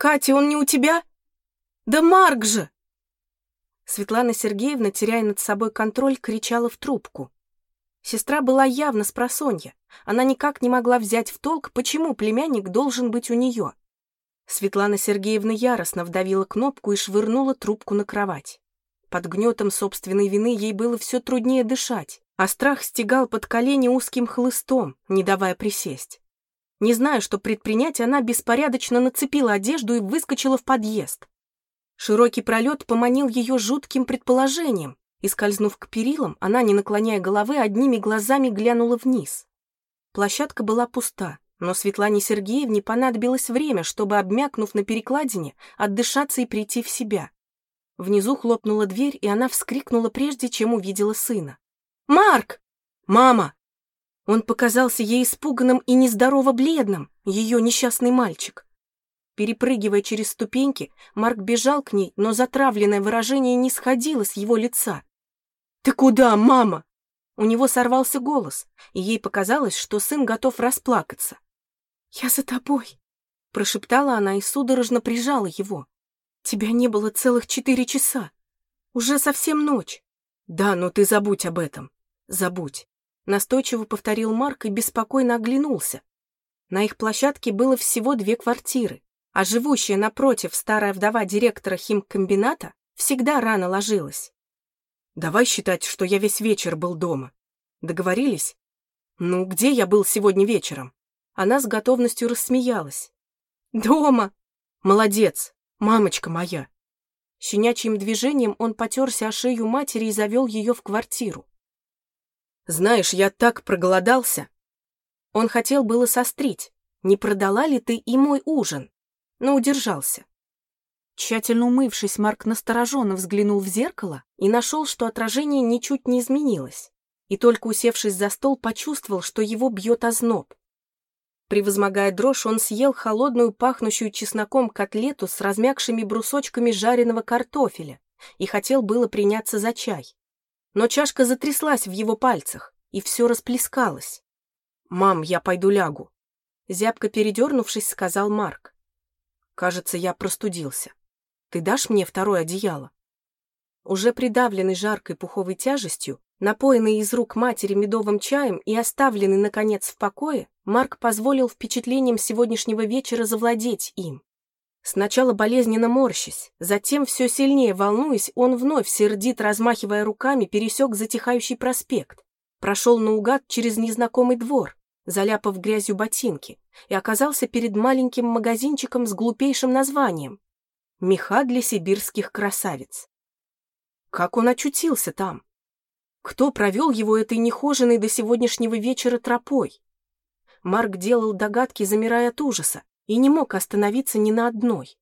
Катя, он не у тебя? Да Марк же!» Светлана Сергеевна, теряя над собой контроль, кричала в трубку. Сестра была явно с просонья. Она никак не могла взять в толк, почему племянник должен быть у нее. Светлана Сергеевна яростно вдавила кнопку и швырнула трубку на кровать. Под гнетом собственной вины ей было все труднее дышать, а страх стегал под колени узким хлыстом, не давая присесть. Не зная, что предпринять, она беспорядочно нацепила одежду и выскочила в подъезд. Широкий пролет поманил ее жутким предположением, и, скользнув к перилам, она, не наклоняя головы, одними глазами глянула вниз. Площадка была пуста, но Светлане Сергеевне понадобилось время, чтобы, обмякнув на перекладине, отдышаться и прийти в себя. Внизу хлопнула дверь, и она вскрикнула, прежде чем увидела сына. «Марк! Мама!» Он показался ей испуганным и нездорово бледным, ее несчастный мальчик. Перепрыгивая через ступеньки, Марк бежал к ней, но затравленное выражение не сходило с его лица. «Ты куда, мама?» У него сорвался голос, и ей показалось, что сын готов расплакаться. «Я за тобой», — прошептала она и судорожно прижала его. «Тебя не было целых четыре часа. Уже совсем ночь». «Да, но ты забудь об этом. Забудь», — настойчиво повторил Марк и беспокойно оглянулся. На их площадке было всего две квартиры, а живущая напротив старая вдова директора химкомбината всегда рано ложилась. Давай считать, что я весь вечер был дома. Договорились? Ну, где я был сегодня вечером? Она с готовностью рассмеялась. Дома! Молодец, мамочка моя. Щенячьим движением он потерся о шею матери и завел ее в квартиру. Знаешь, я так проголодался. Он хотел было сострить. Не продала ли ты и мой ужин? Но удержался. Тщательно умывшись, Марк настороженно взглянул в зеркало и нашел, что отражение ничуть не изменилось. И только усевшись за стол, почувствовал, что его бьет озноб. Превозмогая дрожь, он съел холодную, пахнущую чесноком котлету с размякшими брусочками жареного картофеля и хотел было приняться за чай. Но чашка затряслась в его пальцах, и все расплескалось. «Мам, я пойду лягу», — зябко передернувшись, сказал Марк. «Кажется, я простудился». Ты дашь мне второе одеяло?» Уже придавленный жаркой пуховой тяжестью, напоенный из рук матери медовым чаем и оставленный, наконец, в покое, Марк позволил впечатлением сегодняшнего вечера завладеть им. Сначала болезненно морщась, затем все сильнее волнуясь, он вновь сердит, размахивая руками, пересек затихающий проспект, прошел наугад через незнакомый двор, заляпав грязью ботинки, и оказался перед маленьким магазинчиком с глупейшим названием Меха для сибирских красавиц. Как он очутился там? Кто провел его этой нехоженной до сегодняшнего вечера тропой? Марк делал догадки, замирая от ужаса, и не мог остановиться ни на одной.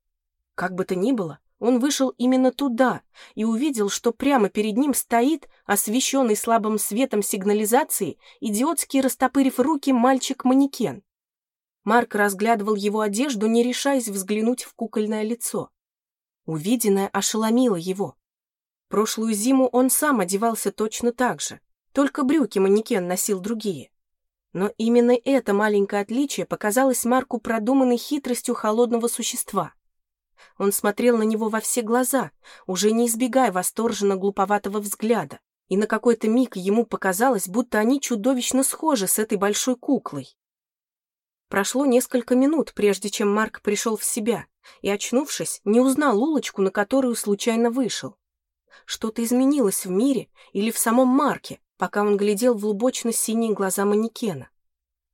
Как бы то ни было, он вышел именно туда и увидел, что прямо перед ним стоит, освещенный слабым светом сигнализации, идиотски растопырив руки мальчик-манекен. Марк разглядывал его одежду, не решаясь взглянуть в кукольное лицо. Увиденное ошеломило его. Прошлую зиму он сам одевался точно так же, только брюки манекен носил другие. Но именно это маленькое отличие показалось Марку продуманной хитростью холодного существа. Он смотрел на него во все глаза, уже не избегая восторженно глуповатого взгляда, и на какой-то миг ему показалось, будто они чудовищно схожи с этой большой куклой. Прошло несколько минут, прежде чем Марк пришел в себя и, очнувшись, не узнал улочку, на которую случайно вышел. Что-то изменилось в мире или в самом Марке, пока он глядел в лубочно-синие глаза манекена.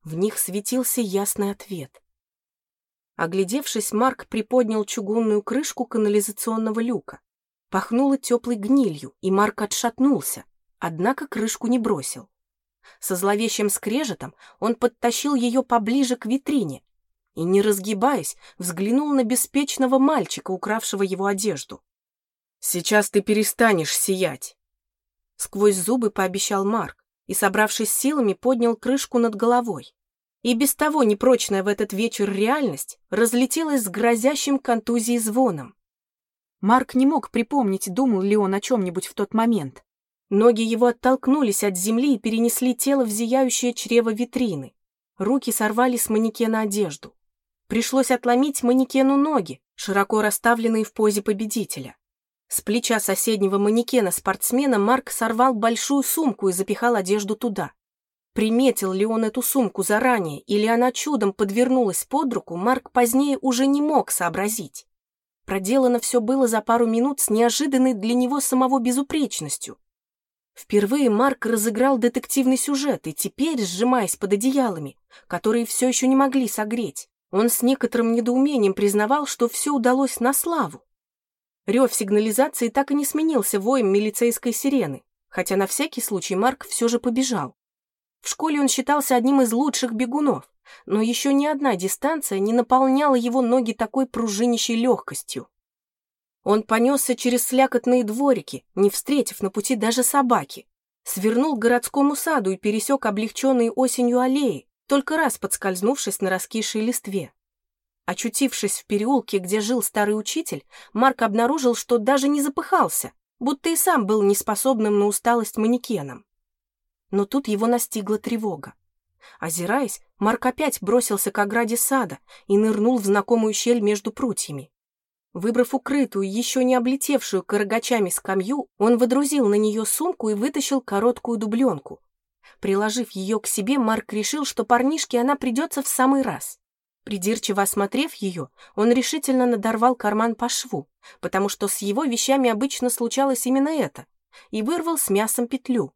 В них светился ясный ответ. Оглядевшись, Марк приподнял чугунную крышку канализационного люка. Пахнуло теплой гнилью, и Марк отшатнулся, однако крышку не бросил. Со зловещим скрежетом он подтащил ее поближе к витрине и, не разгибаясь, взглянул на беспечного мальчика, укравшего его одежду. «Сейчас ты перестанешь сиять!» Сквозь зубы пообещал Марк и, собравшись силами, поднял крышку над головой. И без того непрочная в этот вечер реальность разлетелась с грозящим контузией звоном. Марк не мог припомнить, думал ли он о чем-нибудь в тот момент. Ноги его оттолкнулись от земли и перенесли тело в зияющее чрево витрины. Руки сорвали с манекена одежду. Пришлось отломить манекену ноги, широко расставленные в позе победителя. С плеча соседнего манекена-спортсмена Марк сорвал большую сумку и запихал одежду туда. Приметил ли он эту сумку заранее, или она чудом подвернулась под руку, Марк позднее уже не мог сообразить. Проделано все было за пару минут с неожиданной для него самого безупречностью. Впервые Марк разыграл детективный сюжет, и теперь, сжимаясь под одеялами, которые все еще не могли согреть, он с некоторым недоумением признавал, что все удалось на славу. Рев сигнализации так и не сменился воем милицейской сирены, хотя на всякий случай Марк все же побежал. В школе он считался одним из лучших бегунов, но еще ни одна дистанция не наполняла его ноги такой пружинищей легкостью. Он понесся через слякотные дворики, не встретив на пути даже собаки, свернул к городскому саду и пересек облегченные осенью аллеи, только раз подскользнувшись на раскисшей листве. Очутившись в переулке, где жил старый учитель, Марк обнаружил, что даже не запыхался, будто и сам был неспособным на усталость манекеном. Но тут его настигла тревога. Озираясь, Марк опять бросился к ограде сада и нырнул в знакомую щель между прутьями. Выбрав укрытую, еще не облетевшую корогачами скамью, он водрузил на нее сумку и вытащил короткую дубленку. Приложив ее к себе, Марк решил, что парнишке она придется в самый раз. Придирчиво осмотрев ее, он решительно надорвал карман по шву, потому что с его вещами обычно случалось именно это, и вырвал с мясом петлю.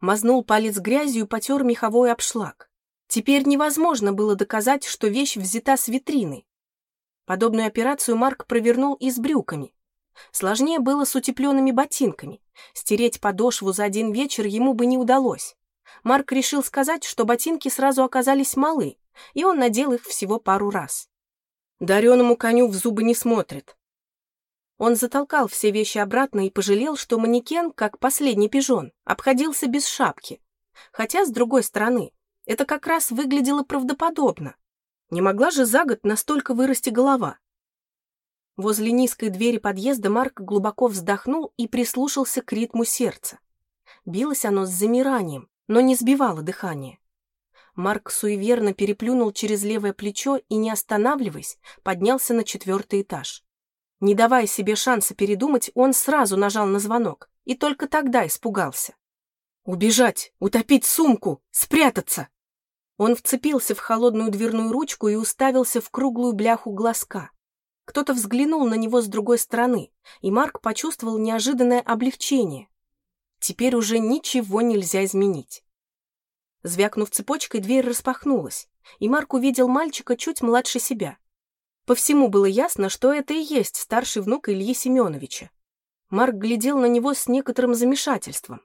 Мазнул палец грязью и потер меховой обшлаг. Теперь невозможно было доказать, что вещь взята с витрины. Подобную операцию Марк провернул и с брюками. Сложнее было с утепленными ботинками. Стереть подошву за один вечер ему бы не удалось. Марк решил сказать, что ботинки сразу оказались малы, и он надел их всего пару раз. Дареному коню в зубы не смотрит. Он затолкал все вещи обратно и пожалел, что манекен, как последний пижон, обходился без шапки. Хотя, с другой стороны, это как раз выглядело правдоподобно. Не могла же за год настолько вырасти голова. Возле низкой двери подъезда Марк глубоко вздохнул и прислушался к ритму сердца. Билось оно с замиранием, но не сбивало дыхание. Марк суеверно переплюнул через левое плечо и, не останавливаясь, поднялся на четвертый этаж. Не давая себе шанса передумать, он сразу нажал на звонок и только тогда испугался. «Убежать! Утопить сумку! Спрятаться!» Он вцепился в холодную дверную ручку и уставился в круглую бляху глазка. Кто-то взглянул на него с другой стороны, и Марк почувствовал неожиданное облегчение. Теперь уже ничего нельзя изменить. Звякнув цепочкой, дверь распахнулась, и Марк увидел мальчика чуть младше себя. По всему было ясно, что это и есть старший внук Ильи Семеновича. Марк глядел на него с некоторым замешательством.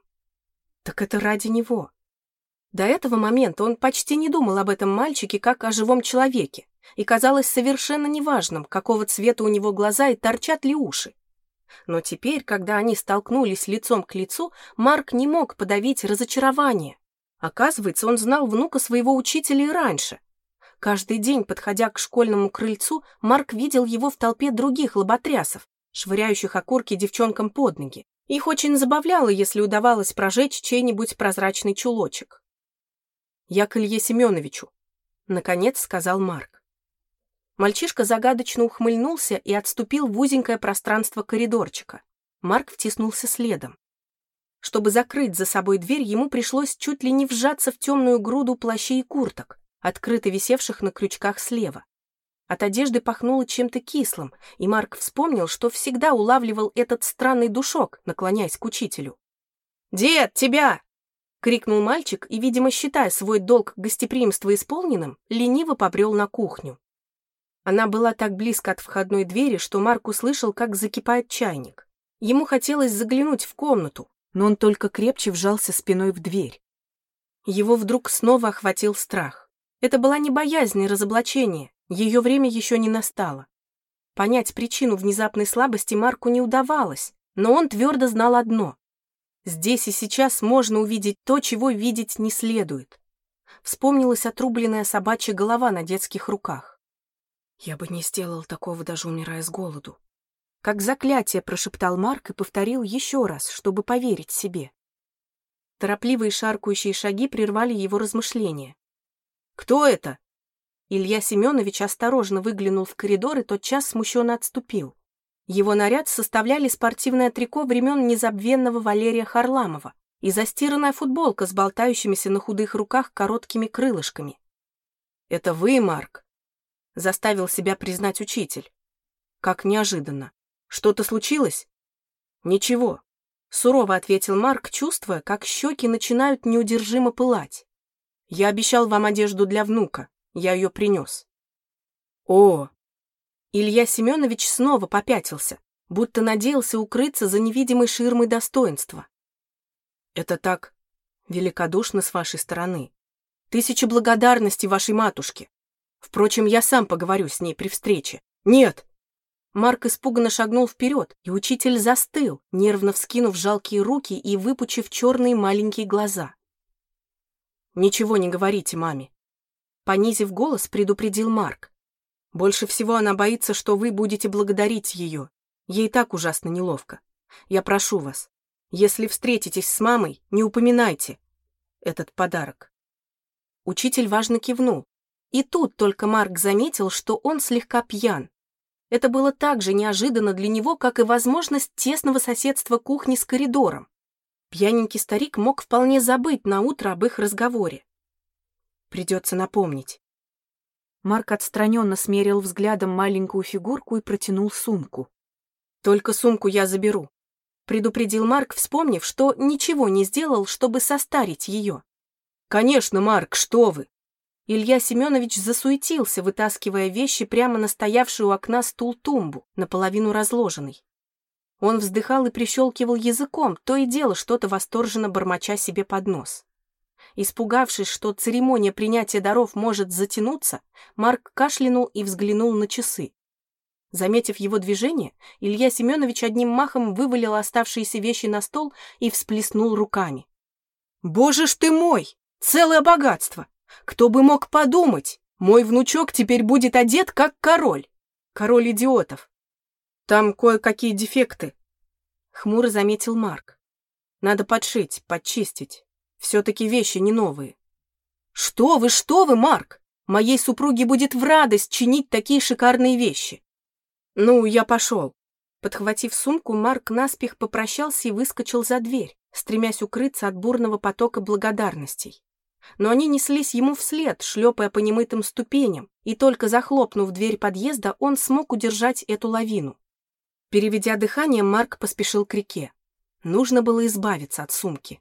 Так это ради него. До этого момента он почти не думал об этом мальчике как о живом человеке, и казалось совершенно неважным, какого цвета у него глаза и торчат ли уши. Но теперь, когда они столкнулись лицом к лицу, Марк не мог подавить разочарование. Оказывается, он знал внука своего учителя и раньше. Каждый день, подходя к школьному крыльцу, Марк видел его в толпе других лоботрясов, швыряющих окурки девчонкам под ноги. Их очень забавляло, если удавалось прожечь чей-нибудь прозрачный чулочек. «Я к Илье Семеновичу», — наконец сказал Марк. Мальчишка загадочно ухмыльнулся и отступил в узенькое пространство коридорчика. Марк втиснулся следом. Чтобы закрыть за собой дверь, ему пришлось чуть ли не вжаться в темную груду плащей и курток, открыто висевших на крючках слева. От одежды пахнуло чем-то кислым, и Марк вспомнил, что всегда улавливал этот странный душок, наклоняясь к учителю. «Дед, тебя!» крикнул мальчик и, видимо, считая свой долг гостеприимства исполненным, лениво побрел на кухню. Она была так близко от входной двери, что Марк услышал, как закипает чайник. Ему хотелось заглянуть в комнату, но он только крепче вжался спиной в дверь. Его вдруг снова охватил страх. Это была не боязнь и разоблачение, ее время еще не настало. Понять причину внезапной слабости Марку не удавалось, но он твердо знал одно Здесь и сейчас можно увидеть то, чего видеть не следует. Вспомнилась отрубленная собачья голова на детских руках. Я бы не сделал такого, даже умирая с голоду. Как заклятие прошептал Марк и повторил еще раз, чтобы поверить себе. Торопливые шаркающие шаги прервали его размышления. «Кто это?» Илья Семенович осторожно выглянул в коридор и тотчас смущенно отступил. Его наряд составляли спортивное трико времен незабвенного Валерия Харламова и застиранная футболка с болтающимися на худых руках короткими крылышками. «Это вы, Марк?» — заставил себя признать учитель. «Как неожиданно. Что-то случилось?» «Ничего», — сурово ответил Марк, чувствуя, как щеки начинают неудержимо пылать. «Я обещал вам одежду для внука. Я ее принес». «О!» Илья Семенович снова попятился, будто надеялся укрыться за невидимой ширмой достоинства. «Это так великодушно с вашей стороны. Тысяча благодарностей вашей матушке. Впрочем, я сам поговорю с ней при встрече. Нет!» Марк испуганно шагнул вперед, и учитель застыл, нервно вскинув жалкие руки и выпучив черные маленькие глаза. «Ничего не говорите маме», — понизив голос, предупредил Марк. «Больше всего она боится, что вы будете благодарить ее. Ей так ужасно неловко. Я прошу вас, если встретитесь с мамой, не упоминайте этот подарок». Учитель важно кивнул, и тут только Марк заметил, что он слегка пьян. Это было так же неожиданно для него, как и возможность тесного соседства кухни с коридором. Пьяненький старик мог вполне забыть на утро об их разговоре. Придется напомнить. Марк отстраненно смерил взглядом маленькую фигурку и протянул сумку. «Только сумку я заберу», — предупредил Марк, вспомнив, что ничего не сделал, чтобы состарить ее. «Конечно, Марк, что вы!» Илья Семенович засуетился, вытаскивая вещи прямо на стоявшую у окна стул-тумбу, наполовину разложенный. Он вздыхал и прищелкивал языком, то и дело что-то восторженно бормоча себе под нос. Испугавшись, что церемония принятия даров может затянуться, Марк кашлянул и взглянул на часы. Заметив его движение, Илья Семенович одним махом вывалил оставшиеся вещи на стол и всплеснул руками. «Боже ж ты мой! Целое богатство! Кто бы мог подумать, мой внучок теперь будет одет как король. Король идиотов. Там кое-какие дефекты. Хмуро заметил Марк. Надо подшить, подчистить. Все-таки вещи не новые. Что вы, что вы, Марк? Моей супруге будет в радость чинить такие шикарные вещи. Ну, я пошел. Подхватив сумку, Марк наспех попрощался и выскочил за дверь, стремясь укрыться от бурного потока благодарностей но они неслись ему вслед, шлепая по немытым ступеням, и только захлопнув дверь подъезда, он смог удержать эту лавину. Переведя дыхание, Марк поспешил к реке. Нужно было избавиться от сумки.